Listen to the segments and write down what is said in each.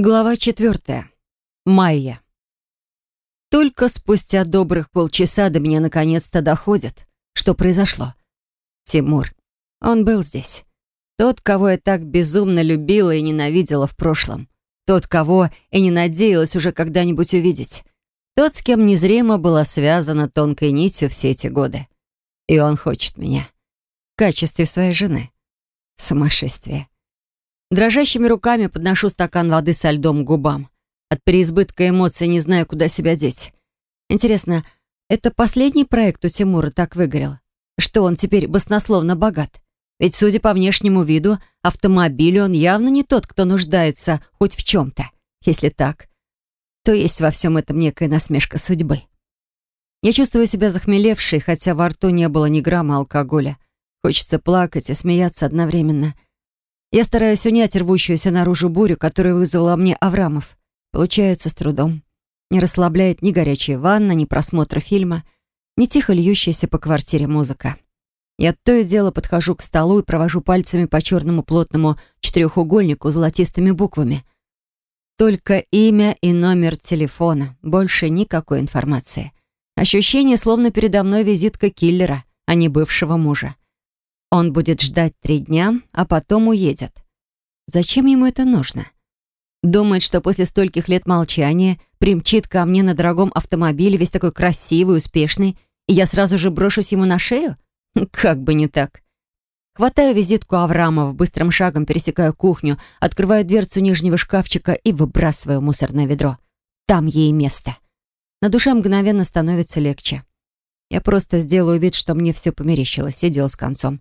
Глава четвертая. Майя. Только спустя добрых полчаса до меня наконец-то доходит, что произошло. Тимур. Он был здесь. Тот, кого я так безумно любила и ненавидела в прошлом. Тот, кого и не надеялась уже когда-нибудь увидеть. Тот, с кем незримо была связана тонкой нитью все эти годы. И он хочет меня. В качестве своей жены. Сумасшествие. Дрожащими руками подношу стакан воды со льдом к губам. От переизбытка эмоций не знаю, куда себя деть. Интересно, это последний проект у Тимура так выгорел? Что он теперь баснословно богат? Ведь, судя по внешнему виду, автомобиль он явно не тот, кто нуждается хоть в чем-то. Если так, то есть во всем этом некая насмешка судьбы. Я чувствую себя захмелевшей, хотя во рту не было ни грамма алкоголя. Хочется плакать и смеяться одновременно — я стараюсь унять рвущуюся наружу бурю, которую вызвала мне Аврамов. Получается с трудом. Не расслабляет ни горячая ванна, ни просмотр фильма, ни тихо льющаяся по квартире музыка. Я то и дело подхожу к столу и провожу пальцами по черному плотному четырехугольнику с золотистыми буквами. Только имя и номер телефона, больше никакой информации. Ощущение, словно передо мной визитка киллера, а не бывшего мужа. Он будет ждать три дня, а потом уедет. Зачем ему это нужно? Думает, что после стольких лет молчания примчит ко мне на дорогом автомобиле, весь такой красивый, успешный, и я сразу же брошусь ему на шею? Как бы не так. Хватаю визитку Аврамова, быстрым шагом пересекаю кухню, открываю дверцу нижнего шкафчика и выбрасываю мусорное ведро. Там ей место. На душе мгновенно становится легче. Я просто сделаю вид, что мне все померещилось, и дело с концом.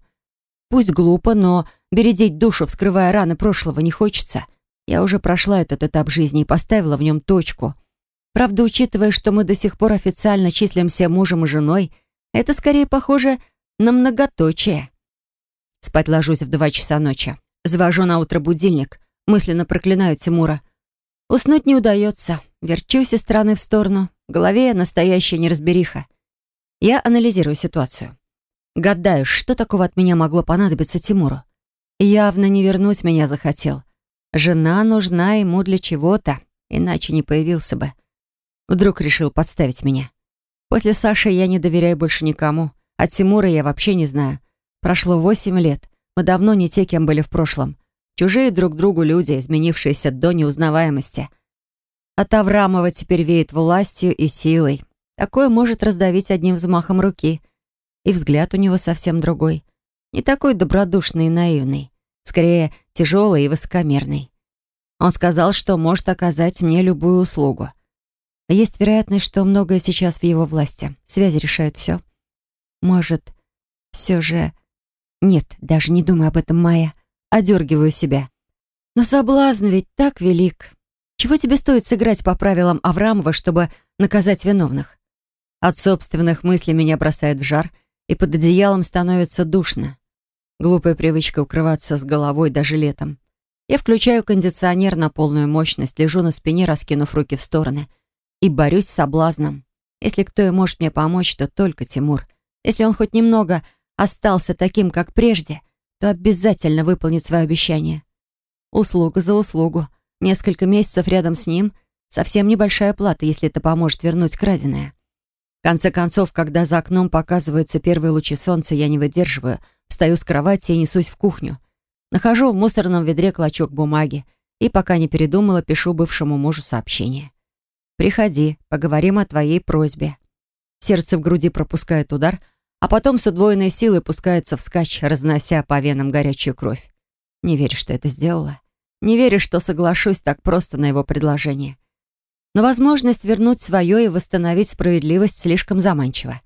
Пусть глупо, но бередить душу, вскрывая раны прошлого, не хочется. Я уже прошла этот этап жизни и поставила в нем точку. Правда, учитывая, что мы до сих пор официально числимся мужем и женой, это скорее похоже на многоточие. Спать ложусь в два часа ночи. Завожу на утро будильник, мысленно проклинаю Тимура. Уснуть не удается. Верчусь из стороны в сторону. В голове настоящая неразбериха. Я анализирую ситуацию. Гадаю, что такого от меня могло понадобиться Тимуру. Явно не вернуть меня захотел. Жена нужна ему для чего-то, иначе не появился бы. Вдруг решил подставить меня. После Саши я не доверяю больше никому, а Тимура я вообще не знаю. Прошло восемь лет, мы давно не те, кем были в прошлом. Чужие друг другу люди, изменившиеся до неузнаваемости. От Аврамова теперь веет властью и силой. Такое может раздавить одним взмахом руки — и взгляд у него совсем другой. Не такой добродушный и наивный. Скорее, тяжелый и высокомерный. Он сказал, что может оказать мне любую услугу. Есть вероятность, что многое сейчас в его власти. Связи решают все. Может, все же... Нет, даже не думай об этом, Майя. Одергиваю себя. Но соблазн ведь так велик. Чего тебе стоит сыграть по правилам Аврамова, чтобы наказать виновных? От собственных мыслей меня бросает в жар — и под одеялом становится душно. Глупая привычка укрываться с головой даже летом. Я включаю кондиционер на полную мощность, лежу на спине, раскинув руки в стороны, и борюсь с соблазном. Если кто и может мне помочь, то только Тимур. Если он хоть немного остался таким, как прежде, то обязательно выполнит свое обещание. Услуга за услугу. Несколько месяцев рядом с ним — совсем небольшая плата, если это поможет вернуть краденое. В конце концов, когда за окном показываются первые лучи солнца, я не выдерживаю, встаю с кровати и несусь в кухню. Нахожу в мусорном ведре клочок бумаги и, пока не передумала, пишу бывшему мужу сообщение. «Приходи, поговорим о твоей просьбе». Сердце в груди пропускает удар, а потом с удвоенной силой пускается вскачь, разнося по венам горячую кровь. Не верю, что это сделала. Не верю, что соглашусь так просто на его предложение. Но возможность вернуть свое и восстановить справедливость слишком заманчива.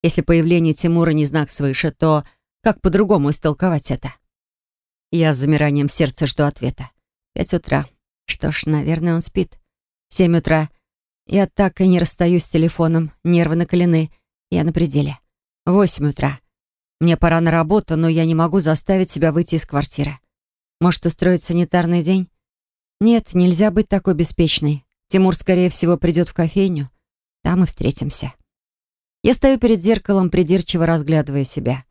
Если появление Тимура не знак свыше, то как по-другому истолковать это? Я с замиранием сердца жду ответа. Пять утра. Что ж, наверное, он спит. Семь утра. Я так и не расстаюсь с телефоном. Нервы накалены. Я на пределе. Восемь утра. Мне пора на работу, но я не могу заставить себя выйти из квартиры. Может, устроить санитарный день? Нет, нельзя быть такой беспечной. Тимур, скорее всего, придет в кофейню. Там и встретимся. Я стою перед зеркалом, придирчиво разглядывая себя.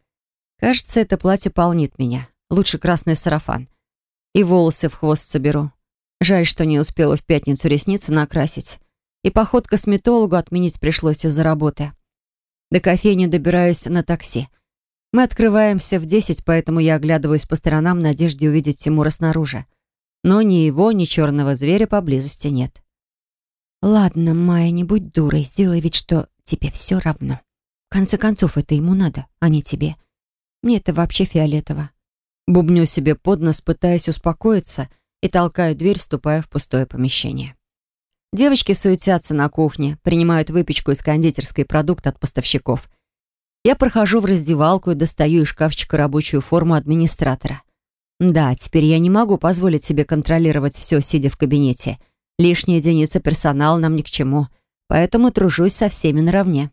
Кажется, это платье полнит меня. Лучше красный сарафан. И волосы в хвост соберу. Жаль, что не успела в пятницу ресницы накрасить. И поход к косметологу отменить пришлось из-за работы. До кофейни добираюсь на такси. Мы открываемся в десять, поэтому я оглядываюсь по сторонам в надежде увидеть Тимура снаружи. Но ни его, ни черного зверя поблизости нет. «Ладно, Майя, не будь дурой, сделай вид, что тебе все равно. В конце концов, это ему надо, а не тебе. Мне это вообще фиолетово». Бубню себе под нос, пытаясь успокоиться, и толкаю дверь, ступая в пустое помещение. Девочки суетятся на кухне, принимают выпечку из кондитерской продукт от поставщиков. Я прохожу в раздевалку и достаю из шкафчика рабочую форму администратора. Да, теперь я не могу позволить себе контролировать все, сидя в кабинете. Лишняя единица персонала нам ни к чему, поэтому тружусь со всеми наравне.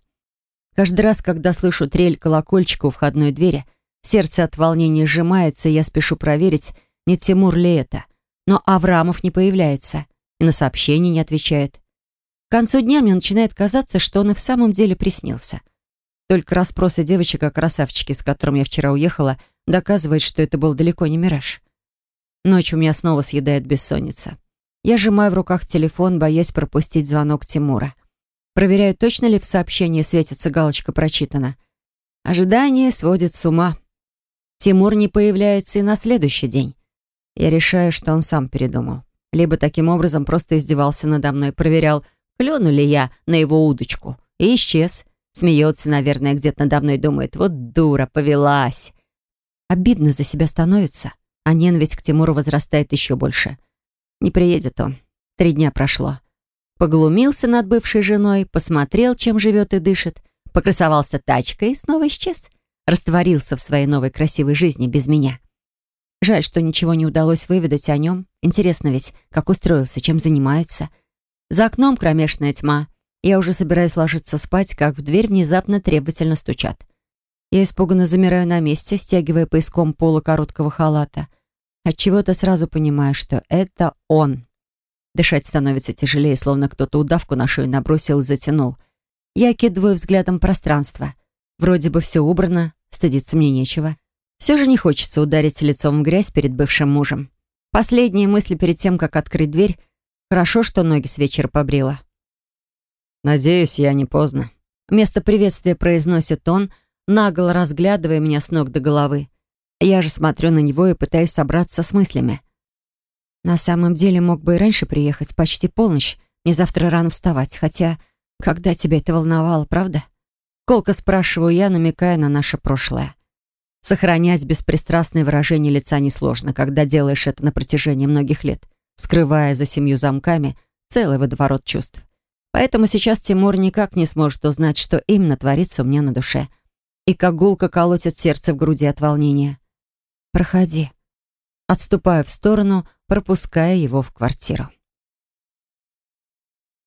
Каждый раз, когда слышу трель колокольчика у входной двери, сердце от волнения сжимается, и я спешу проверить, не Тимур ли это. Но Аврамов не появляется и на сообщение не отвечает. К концу дня мне начинает казаться, что он и в самом деле приснился. Только расспросы девочек о красавчике, с которым я вчера уехала, доказывает, что это был далеко не мираж. Ночью меня снова съедает бессонница. Я сжимаю в руках телефон, боясь пропустить звонок Тимура. Проверяю, точно ли в сообщении светится галочка «Прочитано». Ожидание сводит с ума. Тимур не появляется и на следующий день. Я решаю, что он сам передумал. Либо таким образом просто издевался надо мной, проверял, клюну ли я на его удочку. И исчез. Смеется, наверное, где-то надо мной думает. Вот дура, повелась. Обидно за себя становится, а ненависть к Тимуру возрастает еще больше. Не приедет он. Три дня прошло. Поглумился над бывшей женой, посмотрел, чем живет и дышит, покрасовался тачкой и снова исчез. Растворился в своей новой красивой жизни без меня. Жаль, что ничего не удалось выведать о нем. Интересно ведь, как устроился, чем занимается. За окном кромешная тьма. Я уже собираюсь ложиться спать, как в дверь внезапно требовательно стучат. Я испуганно замираю на месте, стягивая пояском пола короткого халата. Отчего-то сразу понимаю, что это он. Дышать становится тяжелее, словно кто-то удавку на шею набросил и затянул. Я кидываю взглядом пространство. Вроде бы все убрано, стыдиться мне нечего. Все же не хочется ударить лицом в грязь перед бывшим мужем. Последние мысли перед тем, как открыть дверь. Хорошо, что ноги с вечера побрила. «Надеюсь, я не поздно». Вместо приветствия произносит он, нагло разглядывая меня с ног до головы. Я же смотрю на него и пытаюсь собраться с мыслями. На самом деле мог бы и раньше приехать, почти полночь. Мне завтра рано вставать, хотя... Когда тебя это волновало, правда? Колко спрашиваю я, намекая на наше прошлое. Сохранять беспристрастное выражение лица несложно, когда делаешь это на протяжении многих лет, скрывая за семью замками целый водоворот чувств. Поэтому сейчас Тимур никак не сможет узнать, что именно творится у меня на душе. И как гулко колотит сердце в груди от волнения. «Проходи». Отступаю в сторону, пропуская его в квартиру.